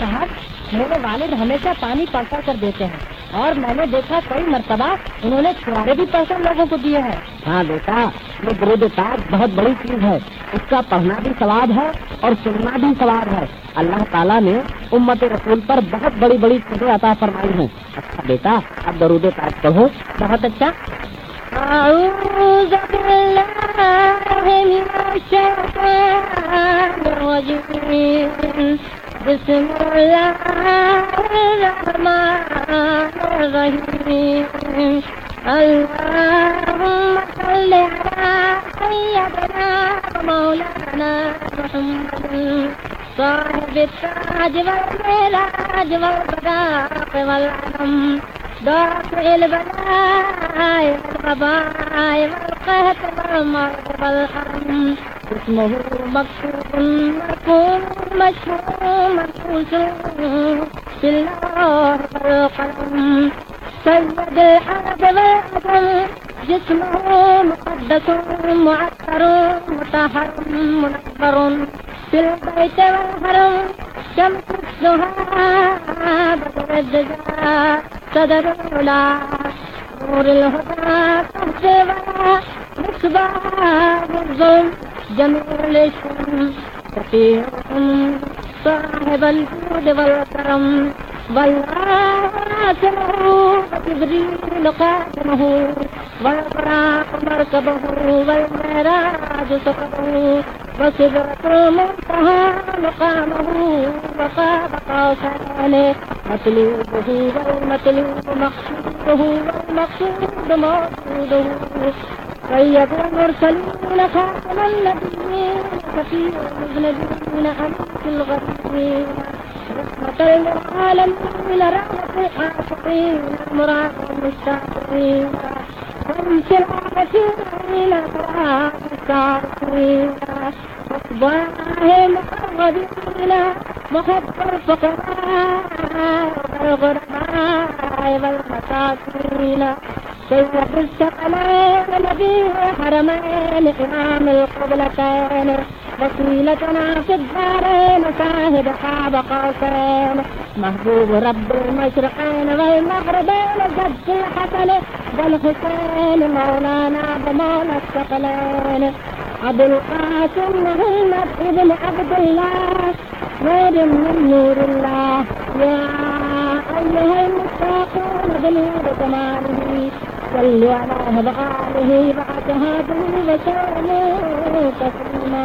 صاحب میرے والد ہمیشہ پانی پڑھ کر دیتے ہیں۔ اور میں نے دیکھا کئی مرتبہ انہوں نے چھوارے بھی پڑھ کر لوگوں کو دیے ہیں۔ ہاں بیٹا، یہ درود پاک بہت بڑی چیز ہے۔ اس کا پڑھنا بھی ثواب ہے اور سننا بھی ثواب ہے۔ اللہ تعالیٰ نے امت رسول پر بہت بڑی بڑی چیزیں عطا فرمائی ہیں۔ اچھا بیٹا، اب درود پاک پڑھو۔ بہت اچھا۔ أعوذ بالله من الشيطان الرجيم بسم الله الرحمن الرحيم اللهم صل على سيدنا ومولانا محمد صاحب التاج والميراج والبراق والعلم دافع البلاء والوباء والقهر والمرض والحرم اسمه مكتوب مرفوع مشهور منفوس في الله والقلم سيد الحرب والعدم جسمه مقدس معطر مطهر منكر في البيت والحرم شمس الزهاء بدر الدجى صدر العلا نور الهدى تحت ولا مصباح الظلم جميل الشم صاحب الجود والكرم والله ناصره وجبريل قادمه والبراق مركبه والمعراج سقطه وسدرة المنتهى مقامه وقاب قوسين مطلوبه والمطلوب مقصوده والمقصود موجوده سيد المرسلين خاتم النبيين كثير المذنبين أنت الغفير رحمة للعالمين رحمة العاشقين مراد المشتاقين أنت العاشقين مراد الساقين أصباه مقربين محب الفقراء والغرباء والمساكين سيد الثقلين نبي الحرمين إمام القبلتين وسيلتنا في الدارين شاهد قاب قوسين محبوب رب المشرقين والمغربين جد الحسن والحسين مولانا بمولى الثقلين أبو القاسم محمد ابن عبد الله نور من نور الله يا أيها المشتاقون بنور جماله صلوا على آله تسليما